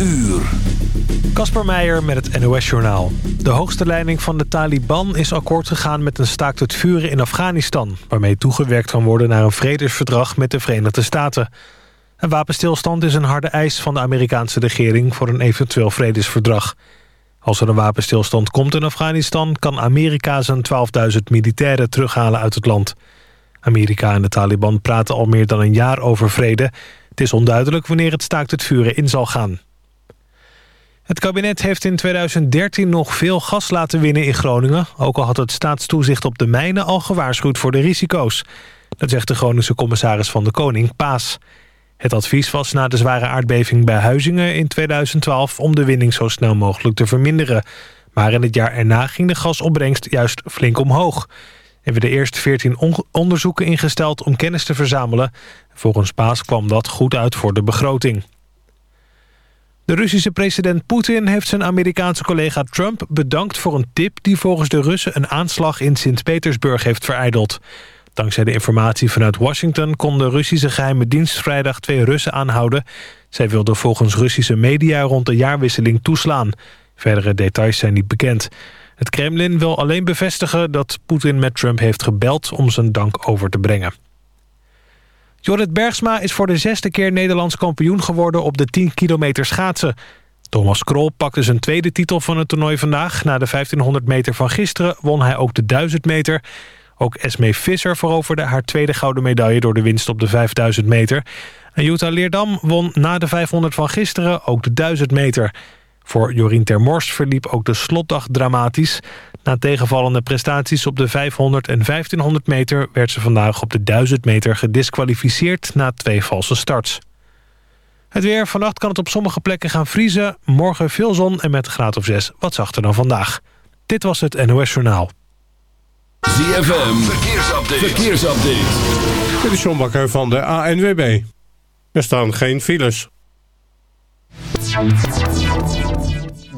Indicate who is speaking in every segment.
Speaker 1: uur.
Speaker 2: Kasper Meijer met het NOS-journaal. De hoogste leiding van de Taliban is akkoord gegaan met een staakt het vuren in Afghanistan... waarmee toegewerkt kan worden naar een vredesverdrag met de Verenigde Staten. Een wapenstilstand is een harde eis van de Amerikaanse regering... voor een eventueel vredesverdrag. Als er een wapenstilstand komt in Afghanistan... kan Amerika zijn 12.000 militairen terughalen uit het land. Amerika en de Taliban praten al meer dan een jaar over vrede... Het is onduidelijk wanneer het staakt het vuren in zal gaan. Het kabinet heeft in 2013 nog veel gas laten winnen in Groningen... ook al had het staatstoezicht op de mijnen al gewaarschuwd voor de risico's. Dat zegt de Groningse commissaris van de Koning, Paas. Het advies was na de zware aardbeving bij Huizingen in 2012... om de winning zo snel mogelijk te verminderen. Maar in het jaar erna ging de gasopbrengst juist flink omhoog. Er werden eerst 14 onderzoeken ingesteld om kennis te verzamelen. Volgens Paas kwam dat goed uit voor de begroting. De Russische president Poetin heeft zijn Amerikaanse collega Trump bedankt voor een tip die volgens de Russen een aanslag in Sint-Petersburg heeft vereideld. Dankzij de informatie vanuit Washington kon de Russische geheime dienst vrijdag twee Russen aanhouden. Zij wilden volgens Russische media rond de jaarwisseling toeslaan. Verdere details zijn niet bekend. Het Kremlin wil alleen bevestigen dat Poetin met Trump heeft gebeld om zijn dank over te brengen. Jorrit Bergsma is voor de zesde keer Nederlands kampioen geworden op de 10 kilometer schaatsen. Thomas Krol pakte zijn tweede titel van het toernooi vandaag. Na de 1500 meter van gisteren won hij ook de 1000 meter. Ook Esme Visser veroverde haar tweede gouden medaille door de winst op de 5000 meter. En Jutta Leerdam won na de 500 van gisteren ook de 1000 meter. Voor Jorien Termors verliep ook de slotdag dramatisch. Na tegenvallende prestaties op de 500 en 1500 meter... werd ze vandaag op de 1000 meter gedisqualificeerd na twee valse starts. Het weer. Vannacht kan het op sommige plekken gaan vriezen. Morgen veel zon en met graad of 6 wat zachter dan vandaag. Dit was het NOS Journaal.
Speaker 1: ZFM. Verkeersupdate. Verkeersupdate.
Speaker 3: Dit is John Bakker van de ANWB. Er staan geen files.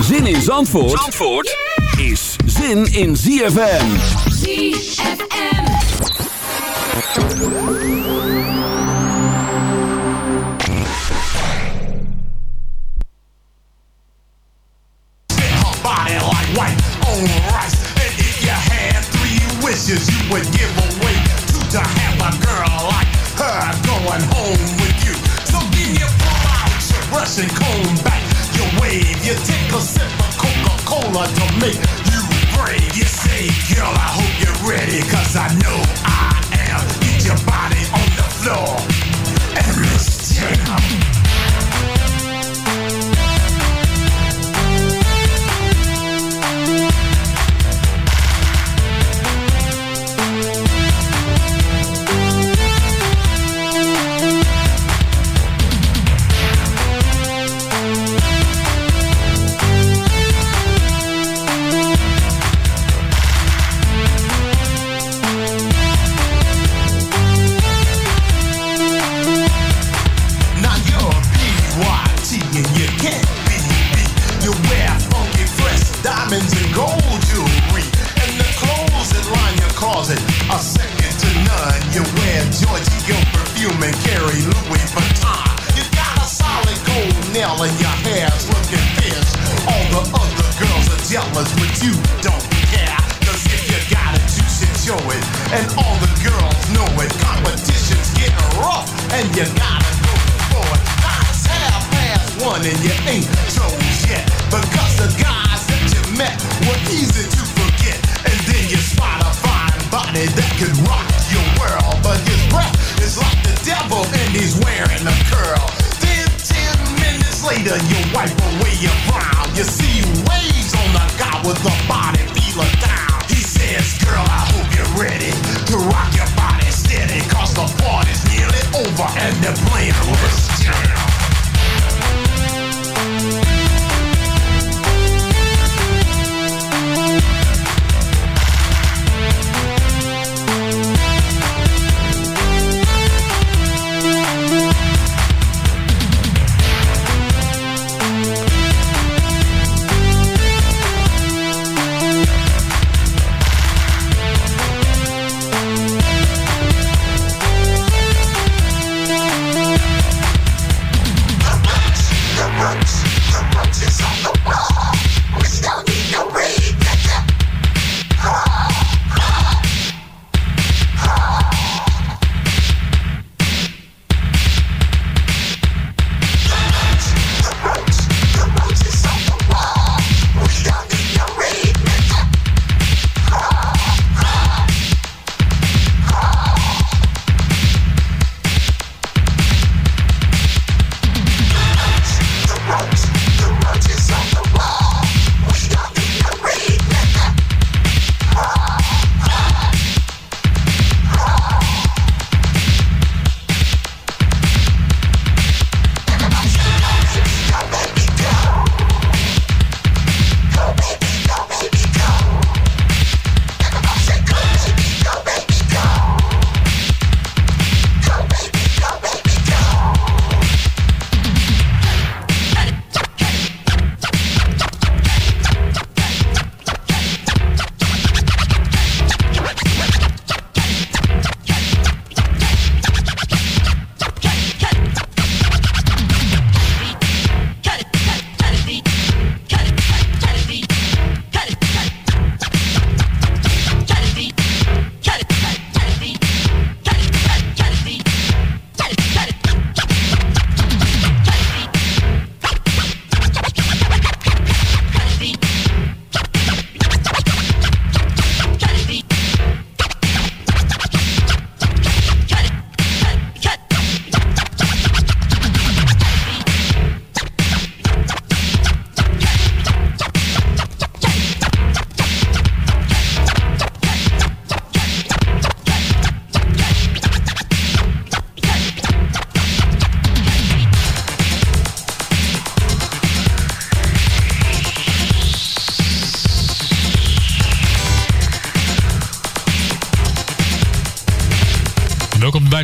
Speaker 1: Zin in Zandvoort, Zandvoort is zin in ZFM.
Speaker 4: ZFM.
Speaker 5: body like white on rice. And if you had three wishes, you would give away two to have a girl like her going home brush and comb back your wave. You take a sip of Coca-Cola to make you brave. You say, girl, I hope you're ready, cause I know I am. Get your body on the floor and let's jam.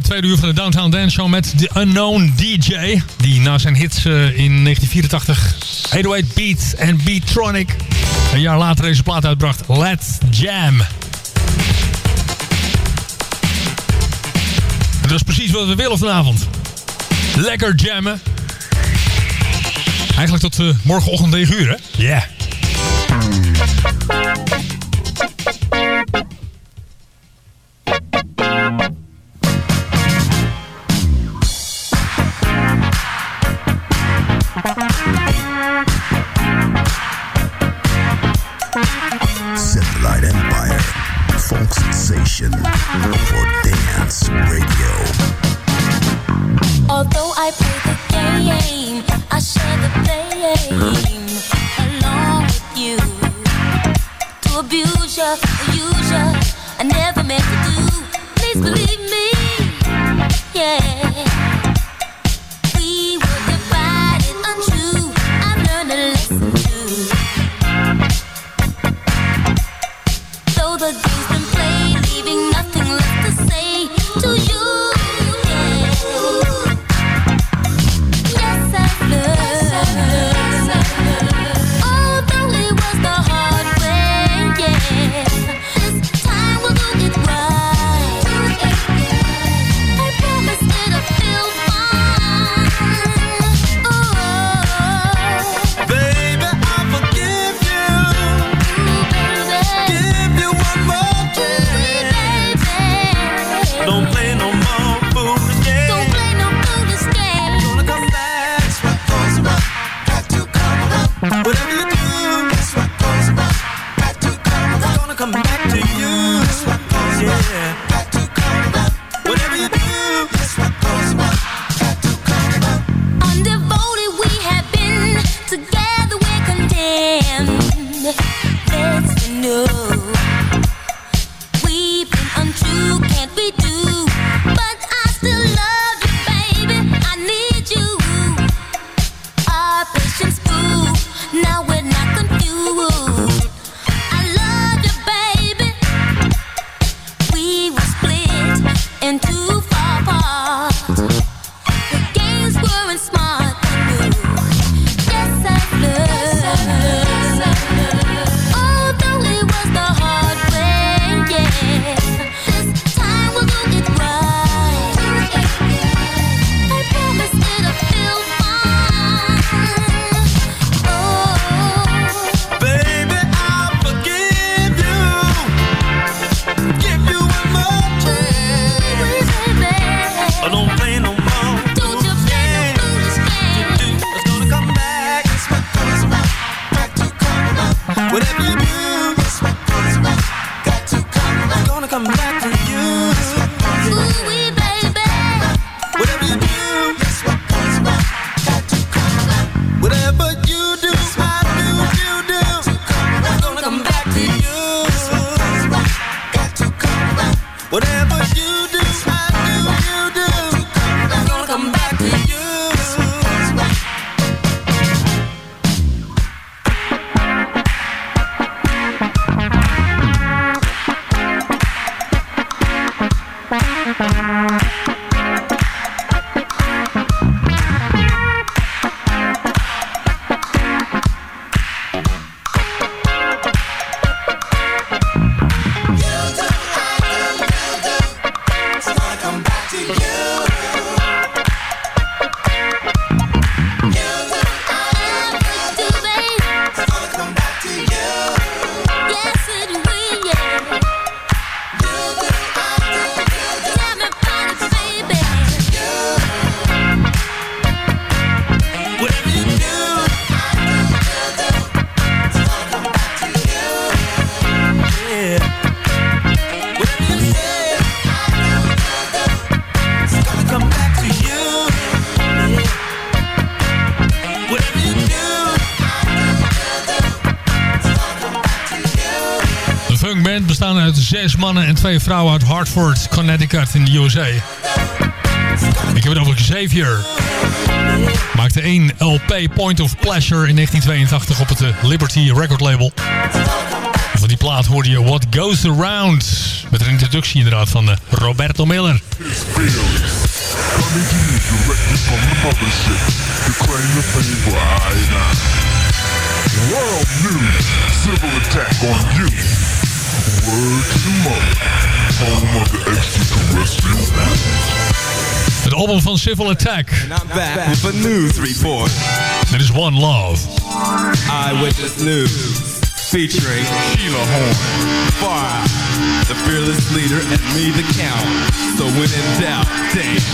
Speaker 6: tweede uur van de Downtown Dance Show met The Unknown DJ. Die na zijn hits eh, in 1984 808 Beat en Beatronic een jaar later deze plaat uitbracht. Let's Jam. Dat is precies wat we willen vanavond. Lekker jammen. Eigenlijk tot eh, morgenochtend 9 uur, hè? Ja. zes mannen en twee vrouwen uit Hartford, Connecticut in de USA. Ik heb het over Xavier. Maakte één LP Point of Pleasure in 1982 op het eh, Liberty Record label. Van
Speaker 7: die plaat hoorde je What Goes Around. Met een introductie inderdaad van eh, Roberto Miller.
Speaker 8: World news, civil attack on you.
Speaker 7: Het album van Civil Attack.
Speaker 6: I'm back with a news report.
Speaker 7: Dit is One Love.
Speaker 6: Eyewitness News. Featuring Sheila Horn. Far the fearless leader, and me, the count. So when in doubt, dance.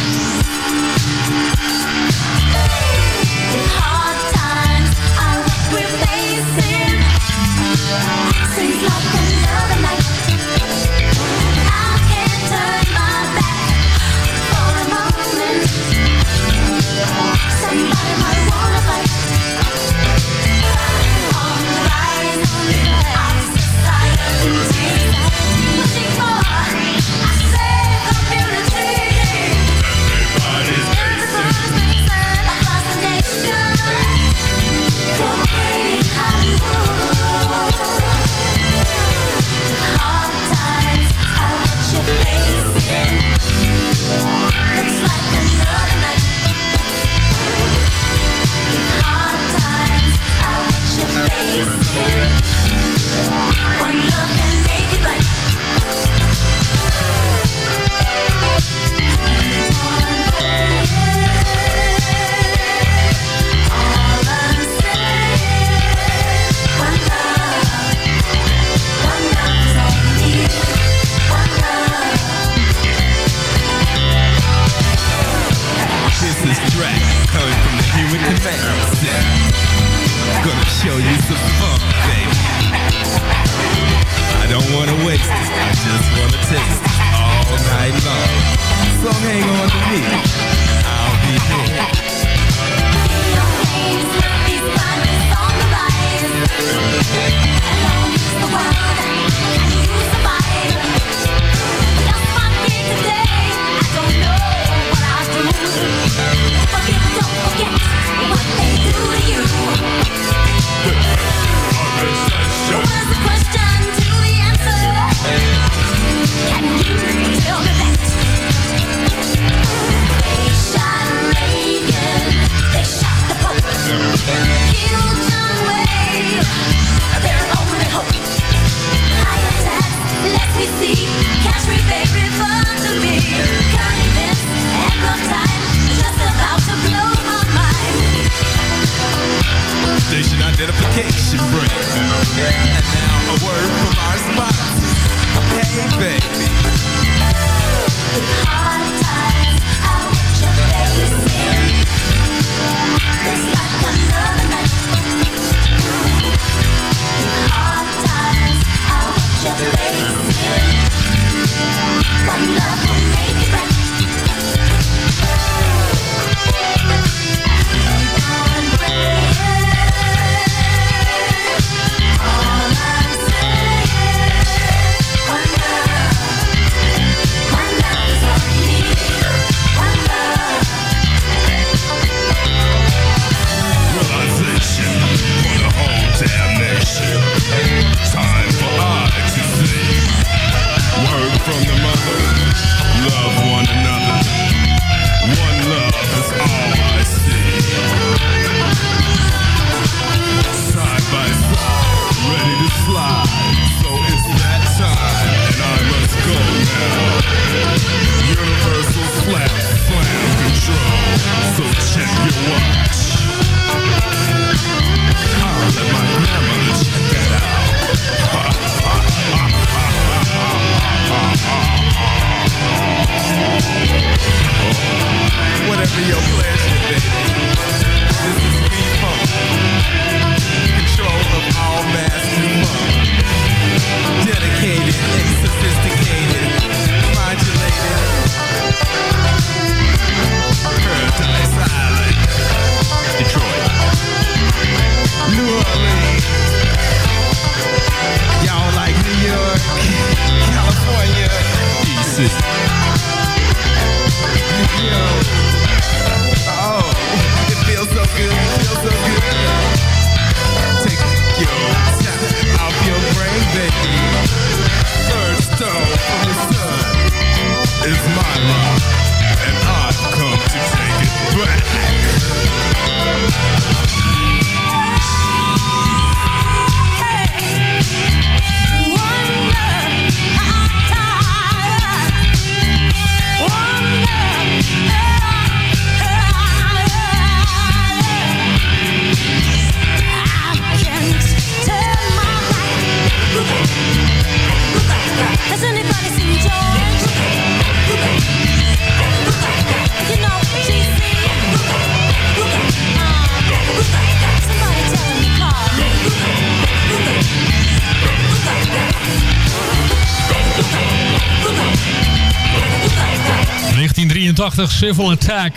Speaker 7: 1983 Civil Attack.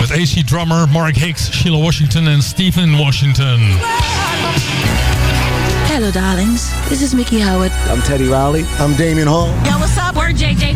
Speaker 7: Met AC drummer Mark Hicks, Sheila Washington en Stephen Washington.
Speaker 9: Hello, darlings. This is Mickey Howard.
Speaker 10: I'm Teddy Riley. I'm Damian Hall.
Speaker 4: Yo, what's up? We're JJ Fad.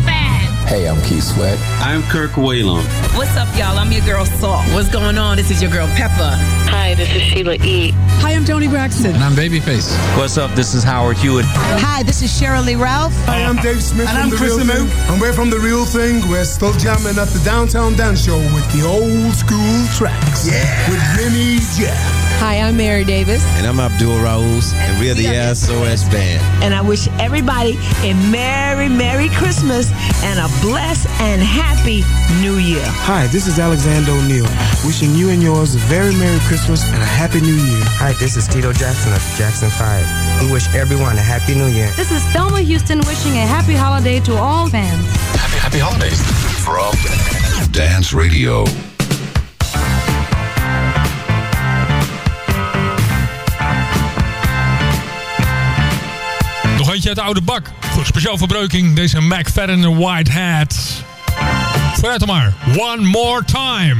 Speaker 10: Hey, I'm Keith Sweat.
Speaker 11: I'm Kirk Whalum.
Speaker 12: What's up, y'all? I'm your girl Salt. What's going on? This is your girl Peppa.
Speaker 13: Hi, this is Sheila E.
Speaker 14: Hi, I'm Tony Braxton.
Speaker 15: And I'm Babyface.
Speaker 11: What's up? This is Howard Hewitt.
Speaker 16: Hi, this is Cheryl Lee Ralph.
Speaker 17: Hi, I'm Dave Smith
Speaker 18: and
Speaker 17: from
Speaker 18: I'm
Speaker 17: The
Speaker 18: Chris
Speaker 17: Real
Speaker 18: Amu.
Speaker 17: Thing. And we're from The Real Thing. We're still jamming at the Downtown Dance Show with the old school tracks.
Speaker 18: Yeah.
Speaker 17: With Vinny Jam.
Speaker 19: Hi, I'm Mary Davis.
Speaker 6: And I'm Abdul Raouz, and we're the SOS Band.
Speaker 20: And I wish everybody a Merry, Merry Christmas and a blessed and happy New Year.
Speaker 21: Hi, this is Alexander O'Neill, wishing you and yours a very Merry Christmas and a Happy New Year.
Speaker 22: Hi, this is Tito Jackson of Jackson 5. We wish everyone a Happy New Year.
Speaker 23: This is Thelma Houston wishing a happy holiday to all fans.
Speaker 24: Happy, happy holidays from Dance Radio.
Speaker 7: Nog eentje uit de oude bak. Voor speciaal verbreuking. Deze McFadden en White Hat. Vooruit dan maar. One more time.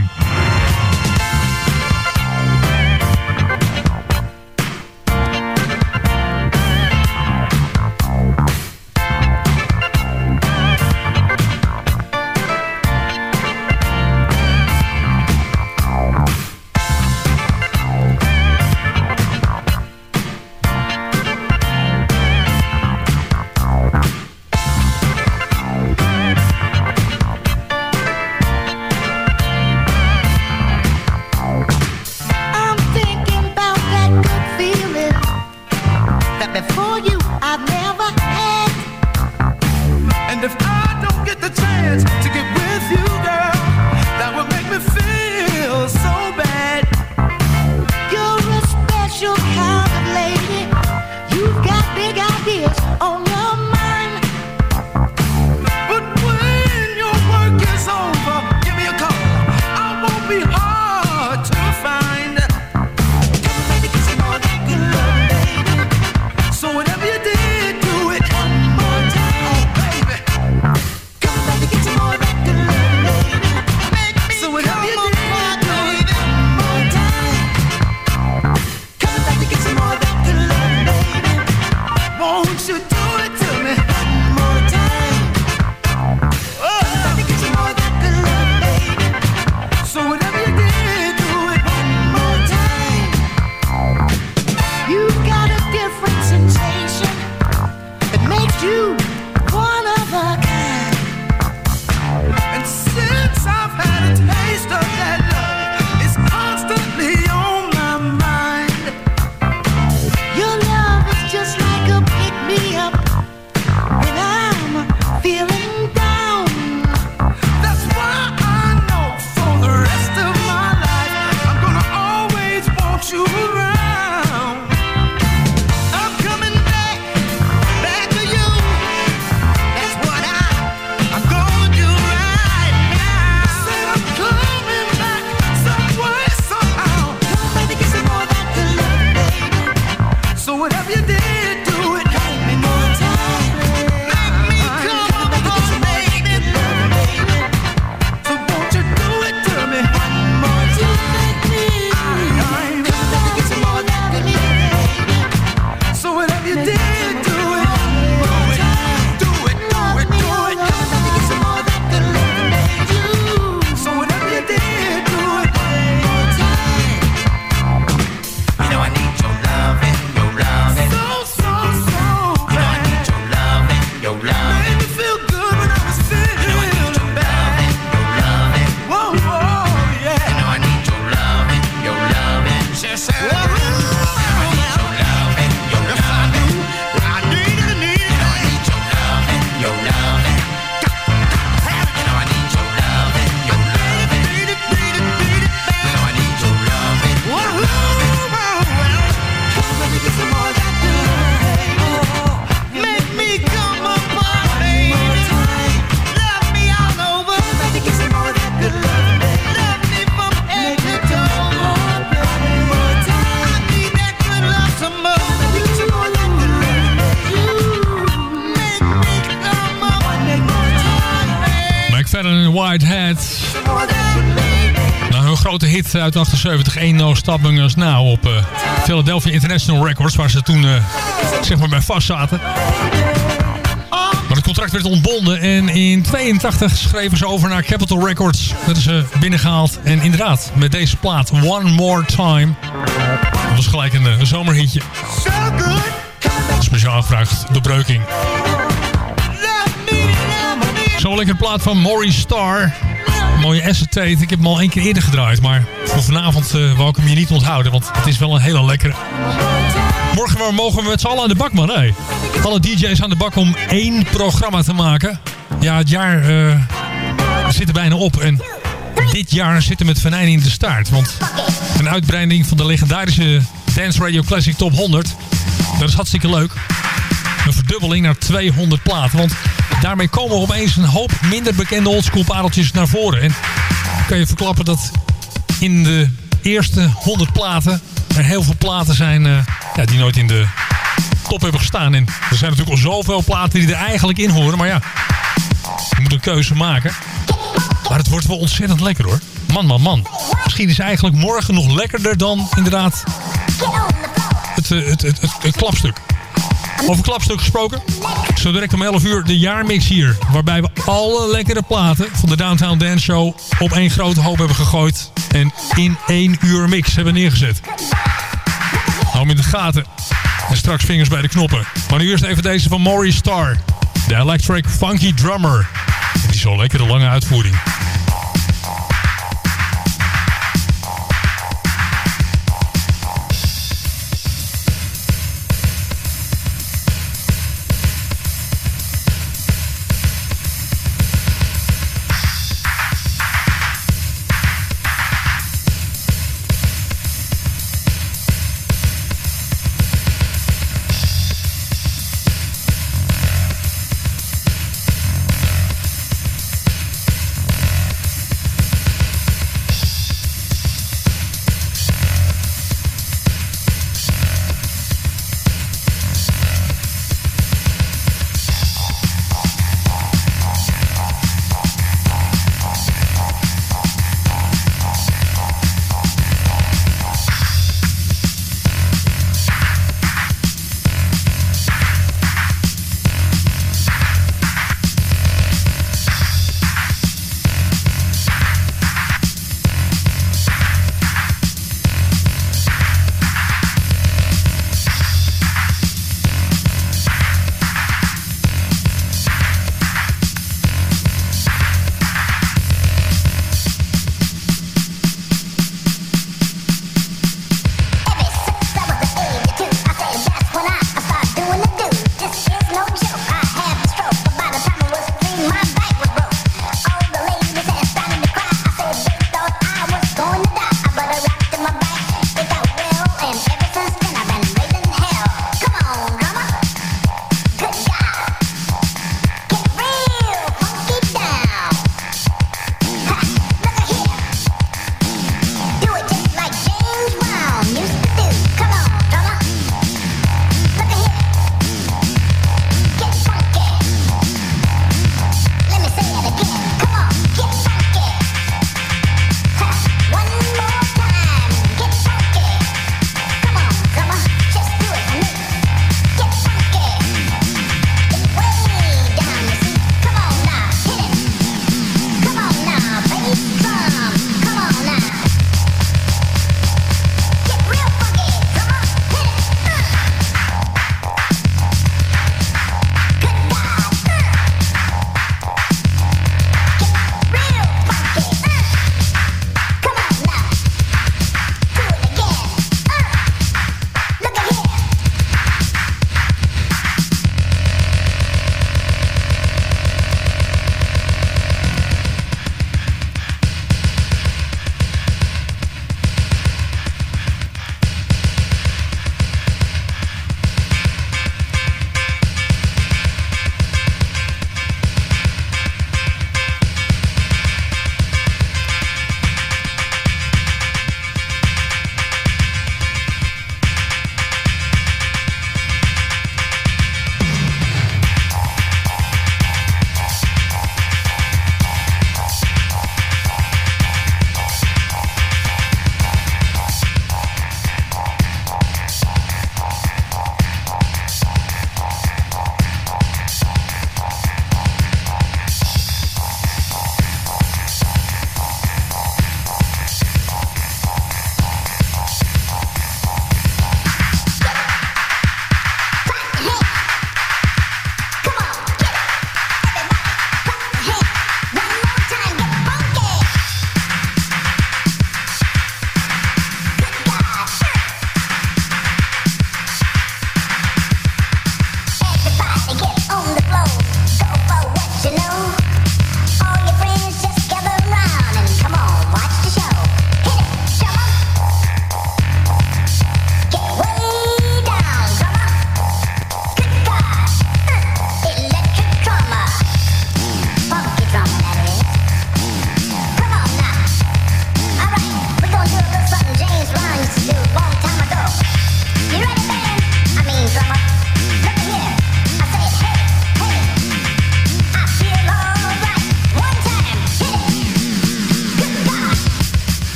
Speaker 7: Uit 78, Ain't No Stopping Us Now op uh, Philadelphia International Records, waar ze toen uh, zeg maar bij vast zaten. Maar het contract werd ontbonden en in 82 schreven ze over naar Capitol Records. Dat is ze binnengehaald. En inderdaad, met deze plaat, One More Time. Was gelijk een, een zomerhitje. Speciaal gevraagd, de breuking. Zo lekker plaat van Maurice Starr. Mooie acetate. Ik heb hem al één keer eerder gedraaid. Maar voor vanavond uh, wou ik hem je niet onthouden. Want het is wel een hele lekkere. Morgen mogen we met z'n allen aan de bak, man. Hey. Alle DJ's aan de bak om één programma te maken. Ja, het jaar uh, zit er bijna op. En dit jaar zit er met venijn in de staart. Want een uitbreiding van de legendarische Dance Radio Classic Top 100. Dat is hartstikke leuk. Een verdubbeling naar 200 platen. Want daarmee komen opeens een hoop minder bekende oldschool pareltjes naar voren. En kan je verklappen dat in de eerste 100 platen er heel veel platen zijn uh, ja, die nooit in de top hebben gestaan. En er zijn natuurlijk al zoveel platen die er eigenlijk in horen. Maar ja, je moet een keuze maken. Maar het wordt wel ontzettend lekker hoor. Man, man, man. Misschien is eigenlijk morgen nog lekkerder dan inderdaad het, het, het, het klapstuk. Over klapstuk gesproken. Zo direct om 11 uur de jaarmix hier. Waarbij we alle lekkere platen van de Downtown Dance Show op één grote hoop hebben gegooid. En in één uur mix hebben neergezet. Hou hem in de gaten. En straks vingers bij de knoppen. Maar nu eerst even deze van Maurice Starr. De Electric Funky Drummer. Die zo lekkere lange uitvoering.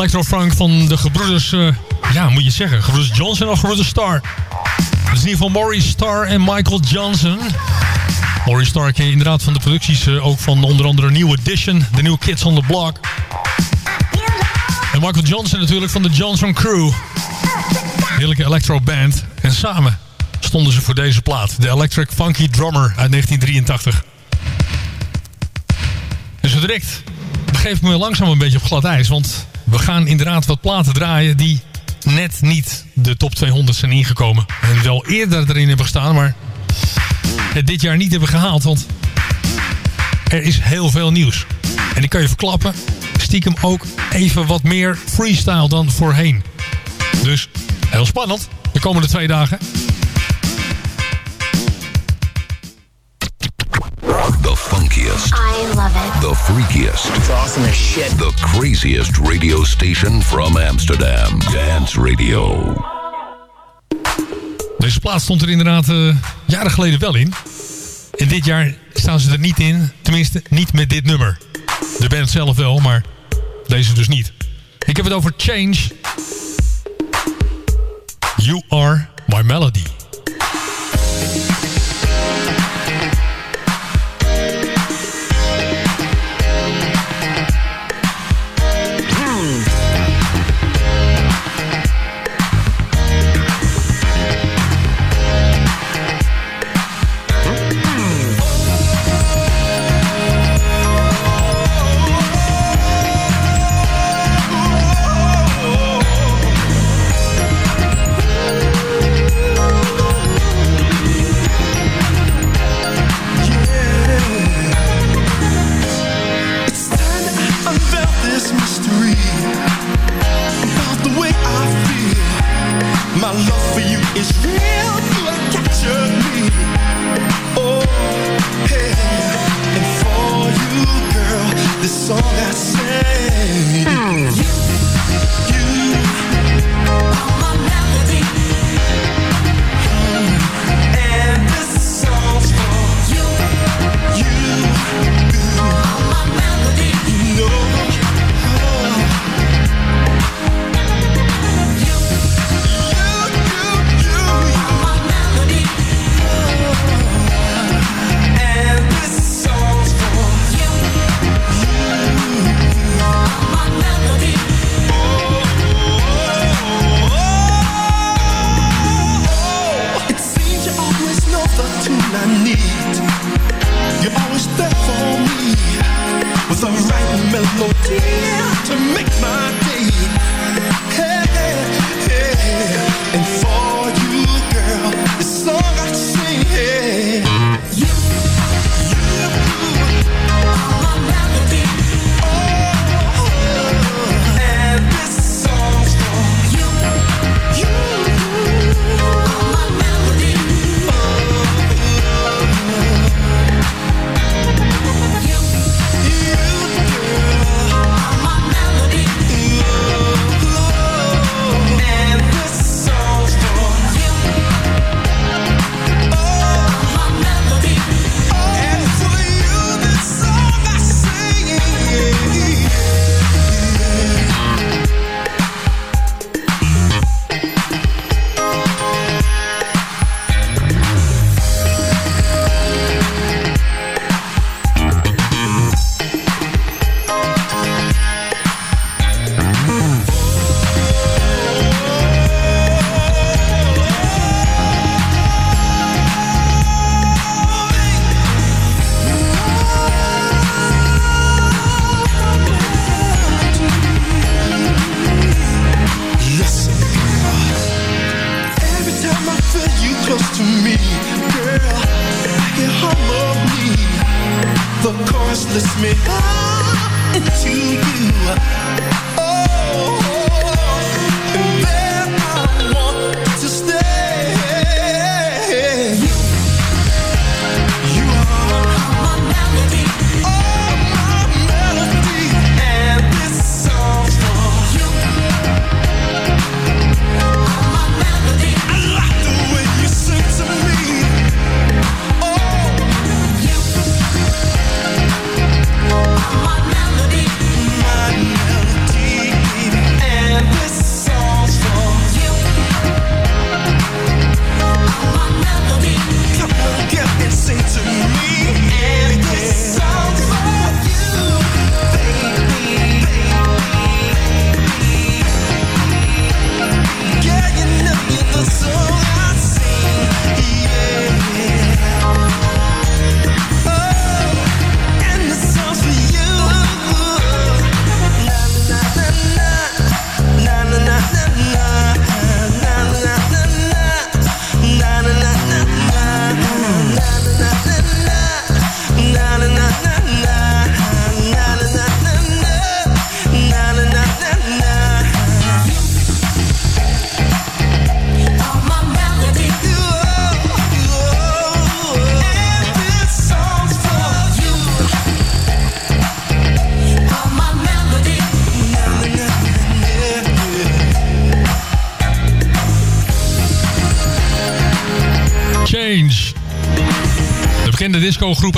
Speaker 7: Electrofunk van de gebroeders... eh, ja, moet je zeggen. Gebroeders Johnson of gebroeders Star. Is in ieder geval Maurice Starr en Michael Johnson. Maurice Starr ken je inderdaad van de producties... eh, ook van onder andere New Edition, The New Kids on the Block. En Michael Johnson natuurlijk van de Johnson Crew. Heerlijke electro band. En samen stonden ze voor deze plaat. De Electric Funky Drummer uit 1983. En zo direct begeef me langzaam een beetje op glad ijs. Want we gaan inderdaad wat platen draaien die net niet de top 200 zijn ingekomen. En wel eerder erin hebben gestaan, maar het dit jaar niet hebben gehaald. Want er is heel veel nieuws. En ik kan je verklappen, stiekem ook even wat meer freestyle dan voorheen. Dus heel spannend de komende twee dagen.
Speaker 25: Love it.
Speaker 24: The freakiest.
Speaker 10: It's awesome as shit.
Speaker 24: The craziest radio station from Amsterdam. Dance Radio.
Speaker 7: Deze plaat stond er inderdaad eh, jaren geleden wel in. En dit jaar staan ze er niet in. Tenminste, niet met dit nummer. De band zelf wel, maar deze dus niet. Ik heb het over Change. You Are My Melody.
Speaker 26: Song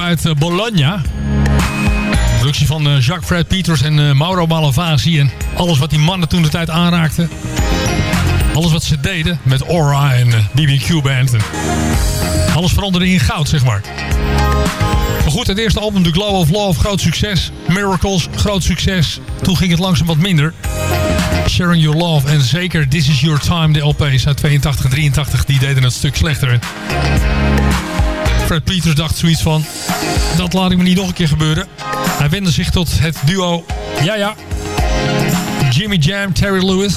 Speaker 6: uit eh, Bologna. Productie van eh, Jacques Fred Peters en eh, Mauro Malavasi. En alles wat die mannen toen de tijd aanraakten. Alles wat ze deden met Aura en BBQ Band. En alles veranderde in goud, zeg maar. Maar goed, het eerste album The Glow of Love, groot succes. Miracles, groot succes. Toen ging het langzaam wat minder. Sharing Your Love en zeker This Is Your Time, de LP's uit 82 en 83, die deden het stuk slechter. Fred Peters dacht zoiets van, dat laat ik me niet nog een keer gebeuren. Hij wendde zich tot het duo, ja ja, Jimmy Jam, Terry Lewis.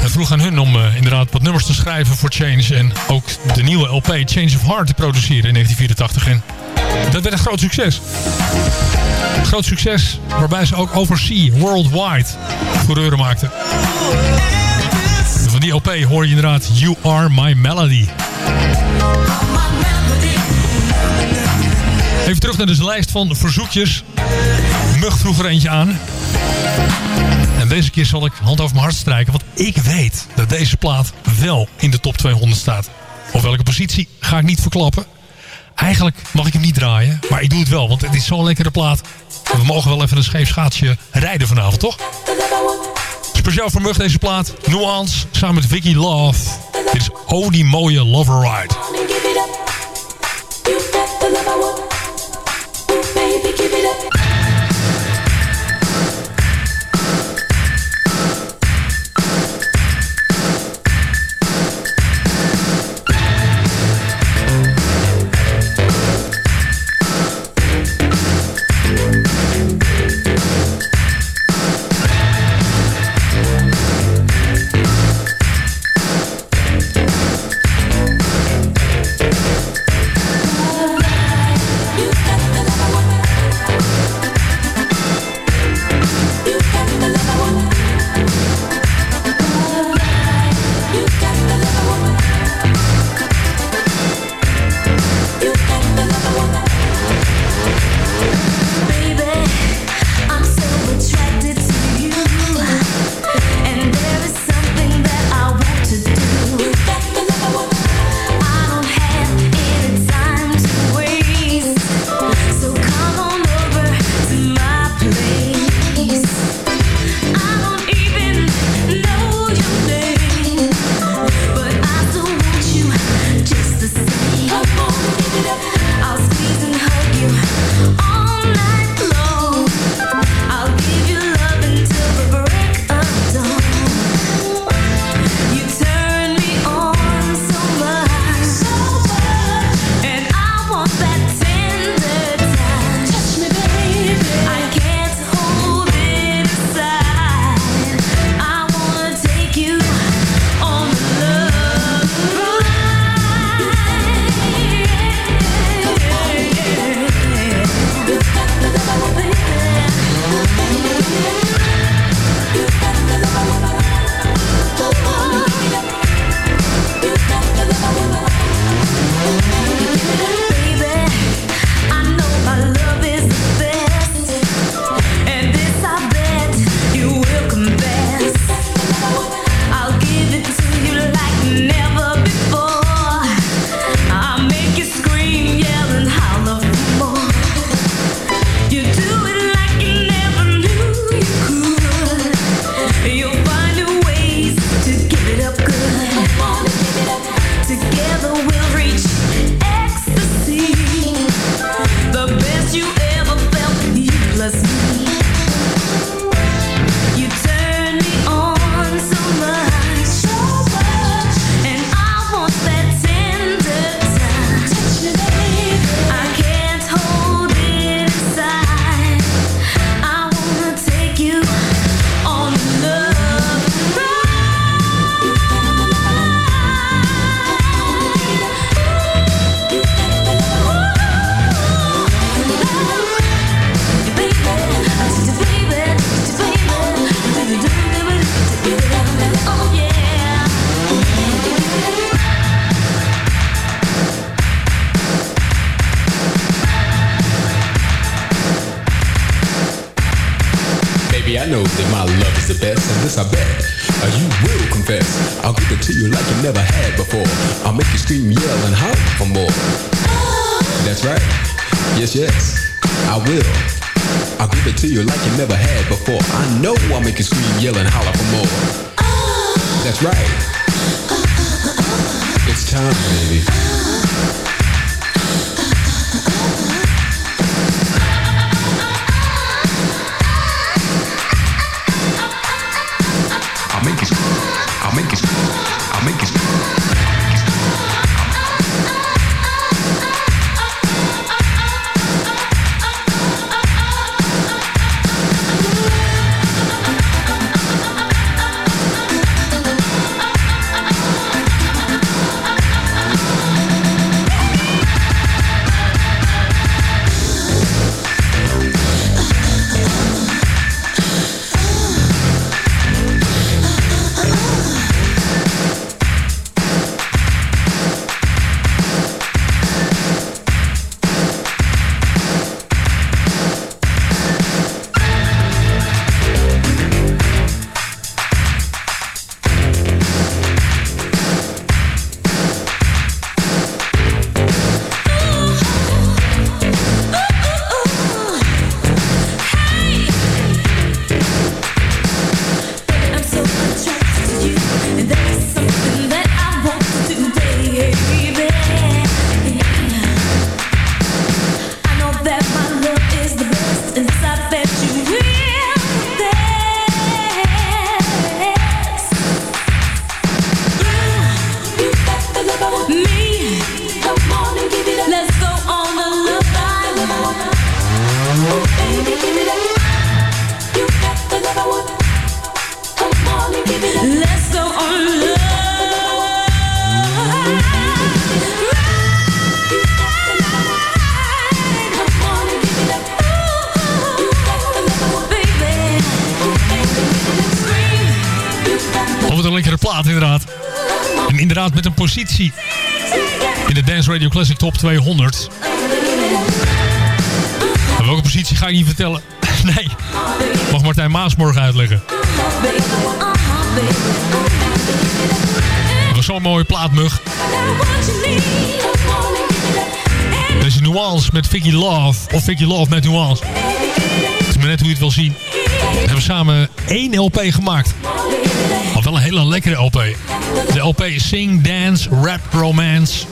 Speaker 6: Hij vroeg aan hun om uh, inderdaad wat nummers te schrijven voor Change en ook de nieuwe LP Change of Heart te produceren in 1984. En dat werd een groot succes. Groot succes waarbij ze ook oversea, worldwide, fureuren maakten. Van die LP hoor je inderdaad You Are My Melody. Even terug naar de lijst van verzoekjes. Mug vroeg er eentje aan. En deze keer zal ik hand over mijn hart strijken. Want ik weet dat deze plaat wel in de top 200 staat. Op welke positie ga ik niet verklappen. Eigenlijk mag ik hem niet draaien. Maar ik doe het wel, want het is zo'n lekkere plaat. We mogen wel even een scheef schaatsje rijden vanavond, toch? Speciaal voor Mug deze plaat. Nuance, samen met Vicky Love. Dit is Oh die mooie Lover Ride.
Speaker 7: Positie in de Dance Radio Classic Top 200. En welke positie ga ik niet vertellen? Nee, mag Martijn Maas morgen uitleggen. Dat was zo'n mooie plaatmug. Deze nuance met Vicky Love. Of Vicky Love met nuance. Het is maar net hoe je het wil zien. We hebben samen één LP gemaakt. Maar wel een hele lekkere LP. De LP Sing, Dance, Rap, Romance.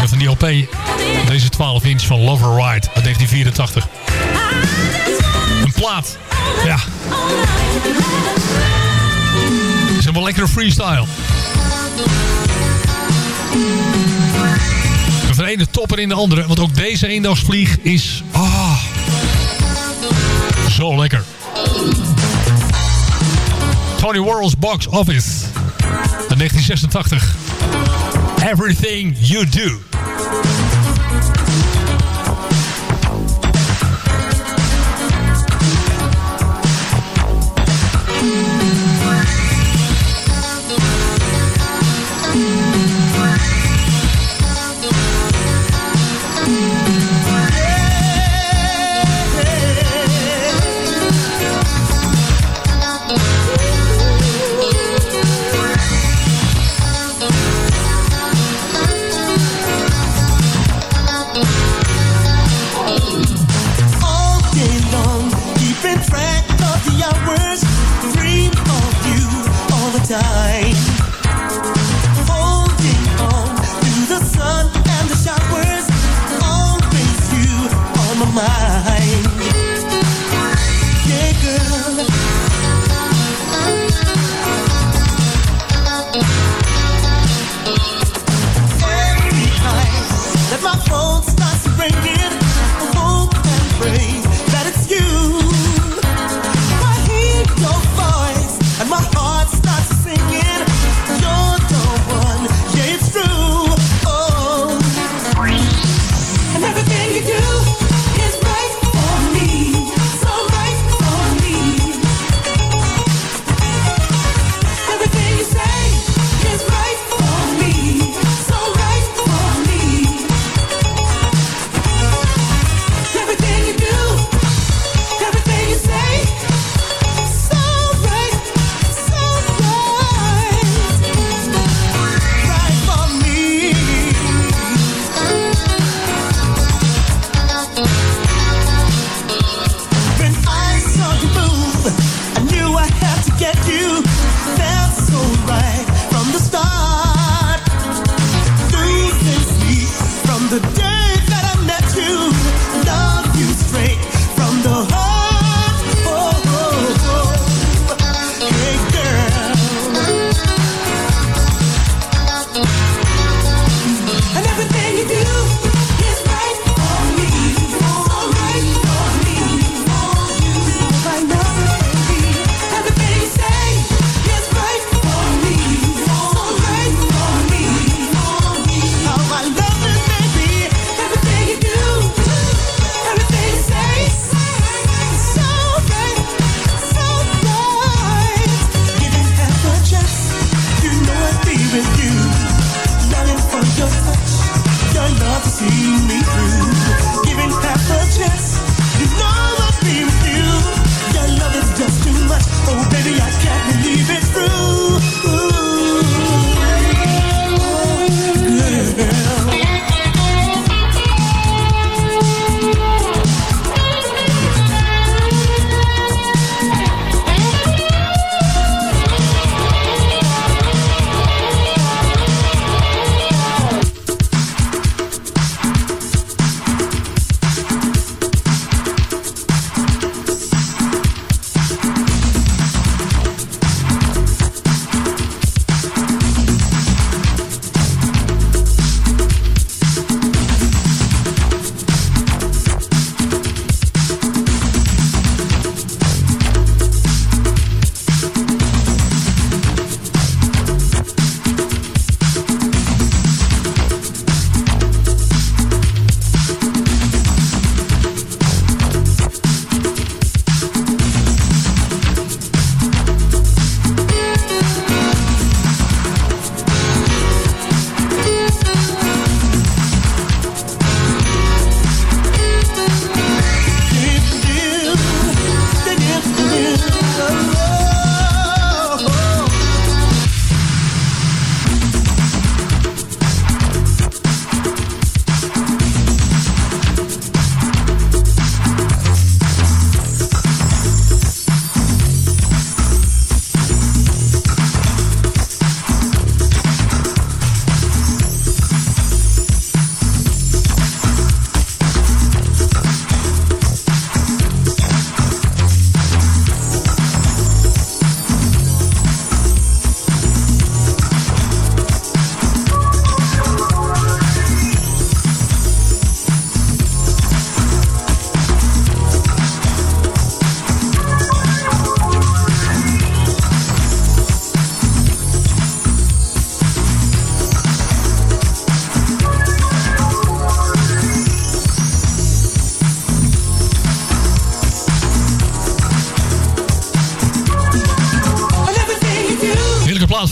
Speaker 7: En van die LP, deze 12 inch van Lover Ride uit 1984. Een plaat. Ja. is een lekkere freestyle. En van de ene topper in de andere. Want ook deze eendagsvlieg is... Ah, zo lekker. Tony Worrell's Box Office. In 1986. Everything You Do. my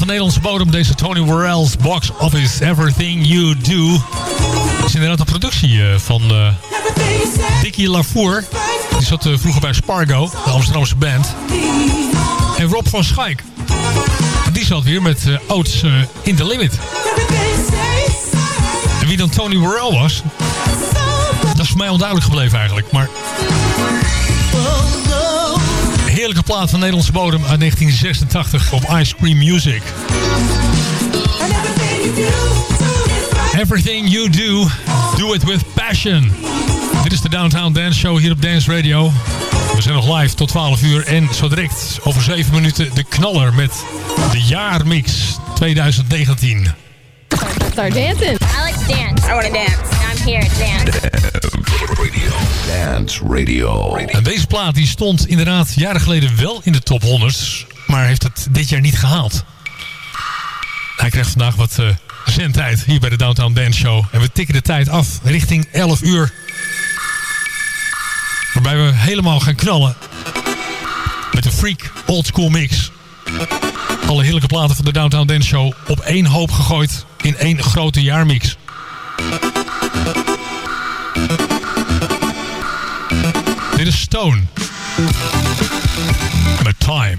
Speaker 7: Nederlandse bodem. Deze Tony Worrell's Box Office Everything You Do. Is inderdaad een productie eh, van uh, Dickie Lavour. Die zat uh, vroeger bij Spargo, de Amsterdamse band. En Rob van Schaik. Die zat weer met uh, Oates in the Limit. En wie dan Tony Worrell was... Dat is voor mij onduidelijk gebleven eigenlijk. Maar heerlijke plaat van Nederlandse bodem uit 1986 op Ice Cream Music. Everything you do, do it with passion. Dit is de Downtown Dance Show hier op Dance Radio. We zijn nog live tot 12 uur en zo direct over 7 minuten de knaller met de jaarmix 2019.
Speaker 27: Start dancing. I like to dance. I want to dance. Here dance.
Speaker 24: Radio. Dance Radio.
Speaker 7: En deze plaat die stond inderdaad jaren geleden wel in de top 100, maar heeft het dit jaar niet gehaald. Hij krijgt vandaag wat uh, zendtijd hier bij de Downtown Dance Show. En we tikken de tijd af richting 11 uur. Waarbij we helemaal gaan knallen met een freak old school mix. Alle heerlijke platen van de Downtown Dance Show op één hoop gegooid in één grote jaarmix. Dit is Stone. Met Time.